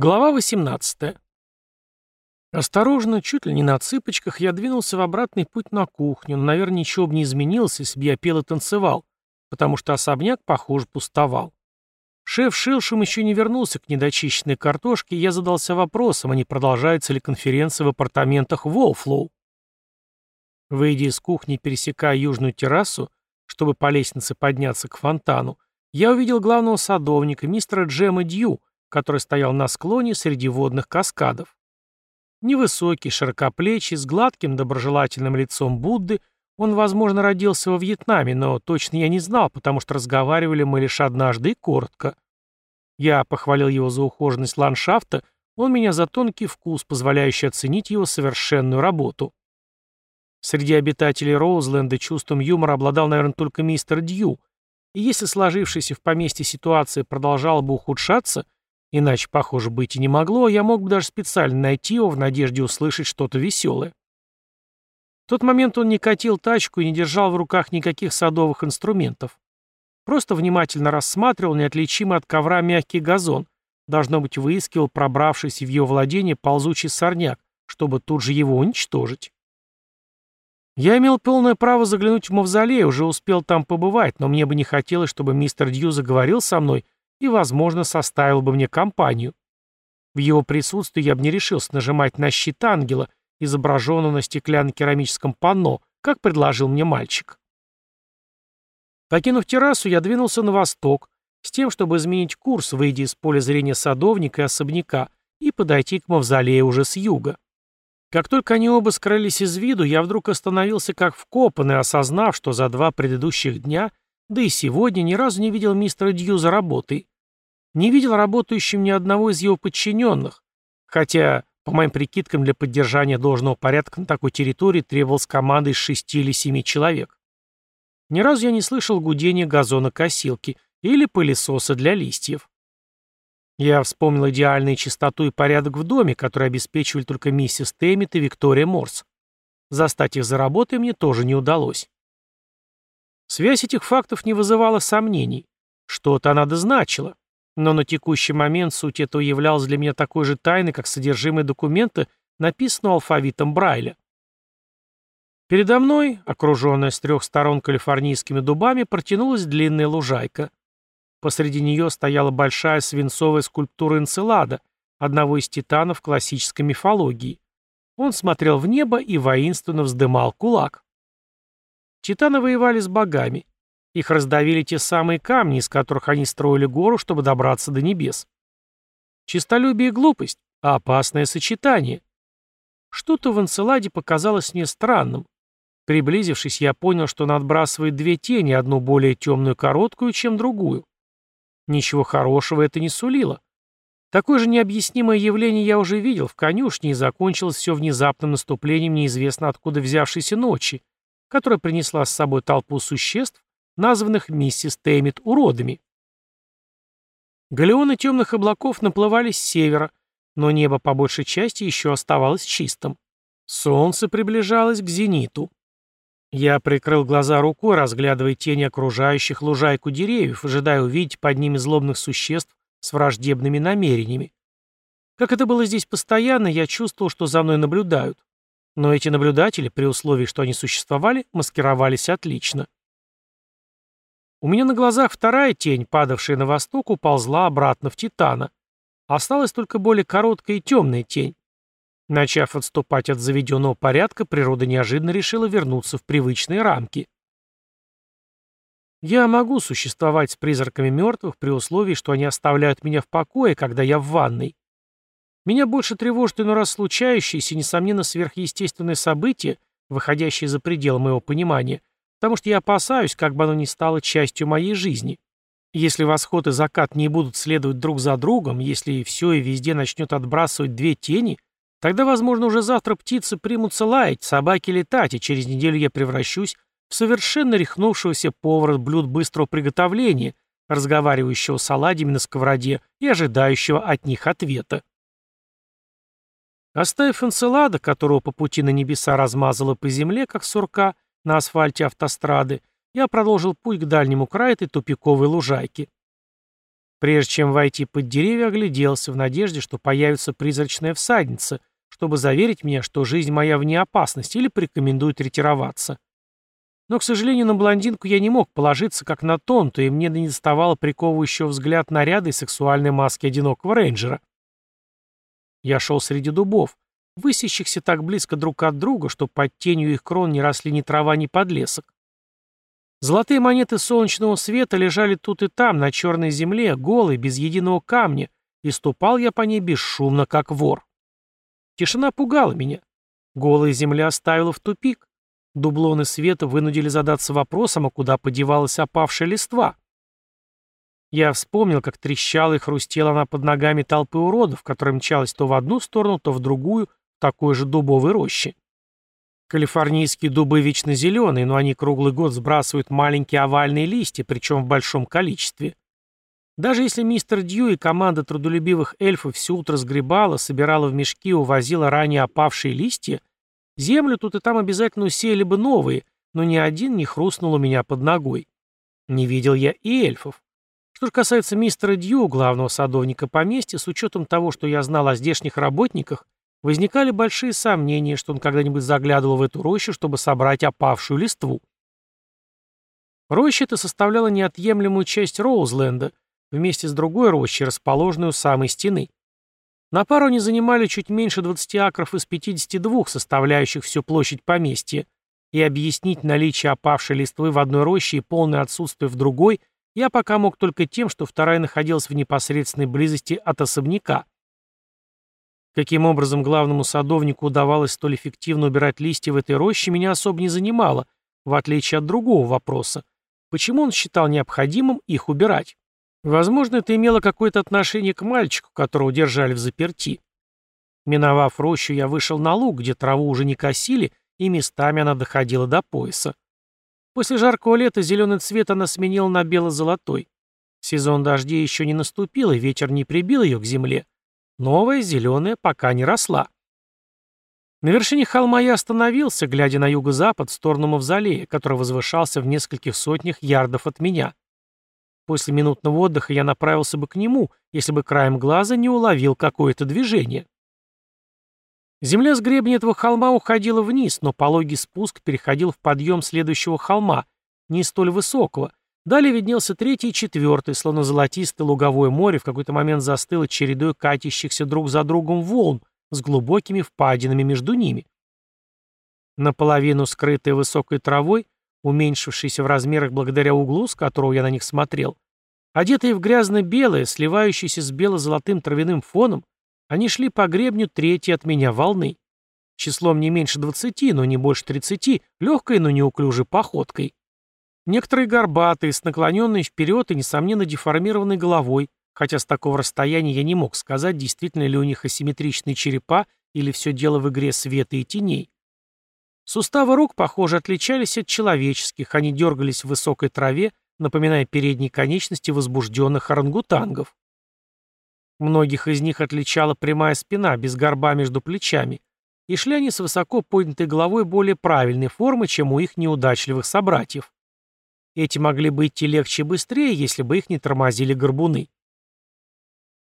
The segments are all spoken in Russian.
Глава 18. Осторожно, чуть ли не на цыпочках, я двинулся в обратный путь на кухню, но, наверное, ничего бы не изменилось, если бы я пел и танцевал, потому что особняк, похоже, пустовал. Шеф Шилшем еще не вернулся к недочищенной картошке, и я задался вопросом, а не продолжается ли конференция в апартаментах Волфлоу. Выйдя из кухни, пересекая южную террасу, чтобы по лестнице подняться к фонтану, я увидел главного садовника, мистера Джема Дью, который стоял на склоне среди водных каскадов. Невысокий, широкоплечий, с гладким, доброжелательным лицом Будды, он, возможно, родился во Вьетнаме, но точно я не знал, потому что разговаривали мы лишь однажды и коротко. Я похвалил его за ухоженность ландшафта, он меня за тонкий вкус, позволяющий оценить его совершенную работу. Среди обитателей Роузленда чувством юмора обладал, наверное, только мистер Дью, и если сложившаяся в поместье ситуация продолжала бы ухудшаться – Иначе, похоже, быть и не могло, я мог бы даже специально найти его в надежде услышать что-то веселое. В тот момент он не катил тачку и не держал в руках никаких садовых инструментов. Просто внимательно рассматривал неотличимый от ковра мягкий газон, должно быть, выискивал пробравшийся в его владение ползучий сорняк, чтобы тут же его уничтожить. Я имел полное право заглянуть в мавзолей, уже успел там побывать, но мне бы не хотелось, чтобы мистер Дью заговорил со мной и, возможно, составил бы мне компанию. В его присутствии я бы не решился нажимать на щит ангела, изображенного на стеклянно-керамическом панно, как предложил мне мальчик. Покинув террасу, я двинулся на восток, с тем, чтобы изменить курс, выйдя из поля зрения садовника и особняка, и подойти к мавзолею уже с юга. Как только они оба скрылись из виду, я вдруг остановился как вкопанный, осознав, что за два предыдущих дня да и сегодня ни разу не видел мистера Дью за работой. Не видел работающим ни одного из его подчиненных, хотя, по моим прикидкам, для поддержания должного порядка на такой территории требовалась команда из шести или семи человек. Ни разу я не слышал гудения газонокосилки или пылесоса для листьев. Я вспомнил идеальную чистоту и порядок в доме, который обеспечивали только миссис Тэммит и Виктория Морс. Застать их за работой мне тоже не удалось. Связь этих фактов не вызывала сомнений. Что-то она дозначила. Но на текущий момент суть этого являлась для меня такой же тайной, как содержимое документа, написанного алфавитом Брайля. Передо мной, окруженная с трех сторон калифорнийскими дубами, протянулась длинная лужайка. Посреди нее стояла большая свинцовая скульптура Энцелада, одного из титанов классической мифологии. Он смотрел в небо и воинственно вздымал кулак. Титаны воевали с богами. Их раздавили те самые камни, из которых они строили гору, чтобы добраться до небес. Чистолюбие и глупость, а опасное сочетание. Что-то в Энцеладе показалось мне странным. Приблизившись, я понял, что он отбрасывает две тени, одну более темную короткую, чем другую. Ничего хорошего это не сулило. Такое же необъяснимое явление я уже видел в конюшне, и закончилось все внезапным наступлением неизвестно откуда взявшейся ночи, которая принесла с собой толпу существ, названных миссис Теймит уродами. Галеоны темных облаков наплывали с севера, но небо по большей части еще оставалось чистым. Солнце приближалось к зениту. Я прикрыл глаза рукой, разглядывая тени окружающих лужайку деревьев, ожидая увидеть под ними злобных существ с враждебными намерениями. Как это было здесь постоянно, я чувствовал, что за мной наблюдают. Но эти наблюдатели, при условии, что они существовали, маскировались отлично. У меня на глазах вторая тень, падавшая на восток, уползла обратно в Титана. Осталась только более короткая и темная тень. Начав отступать от заведенного порядка, природа неожиданно решила вернуться в привычные рамки. Я могу существовать с призраками мертвых при условии, что они оставляют меня в покое, когда я в ванной. Меня больше тревожит иной раз случающиеся, несомненно, сверхъестественные события, выходящие за пределы моего понимания, потому что я опасаюсь, как бы оно ни стало частью моей жизни. Если восход и закат не будут следовать друг за другом, если все и везде начнет отбрасывать две тени, тогда, возможно, уже завтра птицы примутся лаять, собаки летать, и через неделю я превращусь в совершенно рехнувшегося повара блюд быстрого приготовления, разговаривающего с оладьями на сковороде и ожидающего от них ответа. Оставив Энцелада, которого по пути на небеса размазало по земле, как сурка, на асфальте автострады, я продолжил путь к дальнему краю этой тупиковой лужайки. Прежде чем войти под деревья, огляделся в надежде, что появится призрачная всадница, чтобы заверить меня, что жизнь моя вне опасности или порекомендует ретироваться. Но, к сожалению, на блондинку я не мог положиться как на тонту, и мне не доставало приковывающего взгляд наряда и сексуальной маски одинокого рейнджера. Я шел среди дубов, высящихся так близко друг от друга, что под тенью их крон не росли ни трава, ни подлесок. Золотые монеты солнечного света лежали тут и там, на черной земле, голой, без единого камня, и ступал я по ней бесшумно, как вор. Тишина пугала меня. Голая земля оставила в тупик. Дублоны света вынудили задаться вопросом, а куда подевалась опавшая листва. Я вспомнил, как трещала и хрустела она под ногами толпы уродов, которая мчалась то в одну сторону, то в другую, в такой же дубовой роще. Калифорнийские дубы вечно зеленые, но они круглый год сбрасывают маленькие овальные листья, причем в большом количестве. Даже если мистер Дью и команда трудолюбивых эльфов все утро сгребала, собирала в мешки и увозила ранее опавшие листья, землю тут и там обязательно усеяли бы новые, но ни один не хрустнул у меня под ногой. Не видел я и эльфов. Что же касается мистера Дью, главного садовника поместья, с учетом того, что я знал о здешних работниках, возникали большие сомнения, что он когда-нибудь заглядывал в эту рощу, чтобы собрать опавшую листву. Роща эта составляла неотъемлемую часть Роузленда, вместе с другой рощей, расположенной у самой стены. На пару они занимали чуть меньше 20 акров из 52, составляющих всю площадь поместья, и объяснить наличие опавшей листвы в одной роще и полное отсутствие в другой я пока мог только тем, что вторая находилась в непосредственной близости от особняка. Каким образом главному садовнику удавалось столь эффективно убирать листья в этой роще, меня особо не занимало, в отличие от другого вопроса. Почему он считал необходимым их убирать? Возможно, это имело какое-то отношение к мальчику, которого держали в заперти. Миновав рощу, я вышел на луг, где траву уже не косили, и местами она доходила до пояса. После жаркого лета зеленый цвет она сменила на бело-золотой. Сезон дождей еще не наступил, и ветер не прибил ее к земле. Новая, зеленая, пока не росла. На вершине холма я остановился, глядя на юго-запад в сторону Мавзолея, который возвышался в нескольких сотнях ярдов от меня. После минутного отдыха я направился бы к нему, если бы краем глаза не уловил какое-то движение. Земля с гребня этого холма уходила вниз, но пологий спуск переходил в подъем следующего холма, не столь высокого. Далее виднелся третий и четвертый, словно золотистое луговое море в какой-то момент застыло чередой катящихся друг за другом волн с глубокими впадинами между ними. Наполовину скрытая высокой травой, уменьшившейся в размерах благодаря углу, с которого я на них смотрел, одетые в грязно-белое, сливающееся с бело-золотым травяным фоном, они шли по гребню третьей от меня волны. Числом не меньше двадцати, но не больше тридцати, легкой, но неуклюжей походкой. Некоторые горбатые, с наклоненной вперед и, несомненно, деформированной головой, хотя с такого расстояния я не мог сказать, действительно ли у них асимметричные черепа или все дело в игре света и теней. Суставы рук, похоже, отличались от человеческих, они дергались в высокой траве, напоминая передние конечности возбужденных орангутангов. Многих из них отличала прямая спина, без горба между плечами, и шли они с высоко поднятой головой более правильной формы, чем у их неудачливых собратьев. Эти могли бы идти легче и быстрее, если бы их не тормозили горбуны.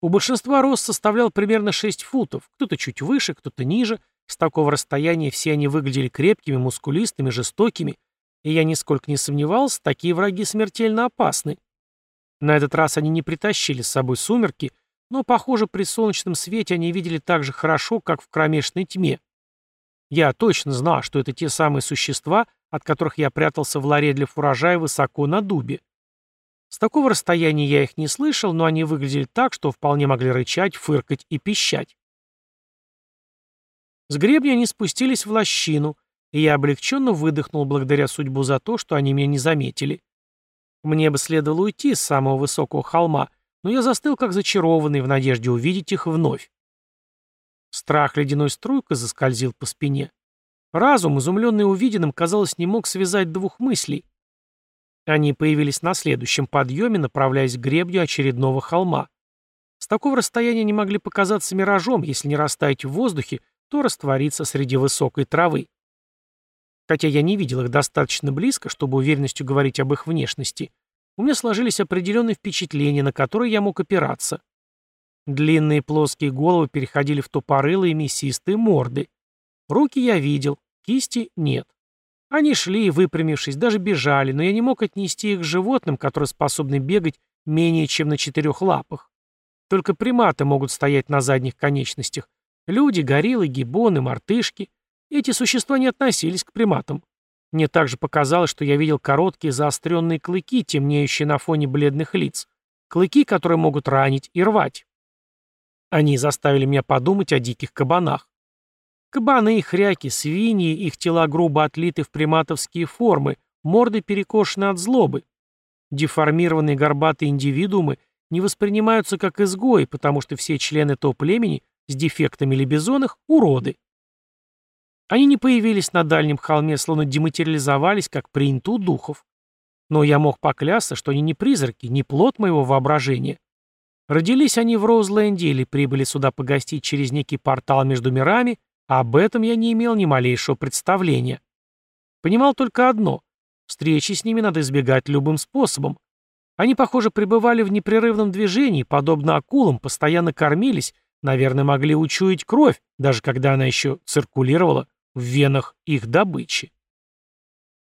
У большинства рост составлял примерно 6 футов, кто-то чуть выше, кто-то ниже. С такого расстояния все они выглядели крепкими, мускулистыми, жестокими, и я нисколько не сомневался, такие враги смертельно опасны. На этот раз они не притащили с собой сумерки, но, похоже, при солнечном свете они видели так же хорошо, как в кромешной тьме. Я точно знал, что это те самые существа, от которых я прятался в ларе для фуража высоко на дубе. С такого расстояния я их не слышал, но они выглядели так, что вполне могли рычать, фыркать и пищать. С гребня они спустились в лощину, и я облегченно выдохнул благодаря судьбу за то, что они меня не заметили. Мне бы следовало уйти с самого высокого холма, но я застыл как зачарованный в надежде увидеть их вновь. Страх ледяной струйкой заскользил по спине. Разум, изумленный увиденным, казалось, не мог связать двух мыслей. Они появились на следующем подъеме, направляясь к гребню очередного холма. С такого расстояния они могли показаться миражом, если не растаять в воздухе, то раствориться среди высокой травы. Хотя я не видел их достаточно близко, чтобы уверенностью говорить об их внешности, у меня сложились определенные впечатления, на которые я мог опираться. Длинные плоские головы переходили в тупорылые мясистые морды. Руки я видел, кисти нет. Они шли, выпрямившись, даже бежали, но я не мог отнести их к животным, которые способны бегать менее чем на четырех лапах. Только приматы могут стоять на задних конечностях. Люди, гориллы, гибоны, мартышки. Эти существа не относились к приматам. Мне также показалось, что я видел короткие заостренные клыки, темнеющие на фоне бледных лиц. Клыки, которые могут ранить и рвать. Они заставили меня подумать о диких кабанах. Кабаны и хряки, свиньи, их тела грубо отлиты в приматовские формы, морды перекошены от злобы. Деформированные горбатые индивидуумы не воспринимаются как изгои, потому что все члены этого племени с дефектами лебезонах – уроды. Они не появились на дальнем холме, словно дематериализовались, как принято у духов. Но я мог поклясться, что они не призраки, не плод моего воображения. Родились они в Роузленде или прибыли сюда погостить через некий портал между мирами, а об этом я не имел ни малейшего представления. Понимал только одно — встречи с ними надо избегать любым способом. Они, похоже, пребывали в непрерывном движении, подобно акулам, постоянно кормились, наверное, могли учуять кровь, даже когда она еще циркулировала в венах их добычи.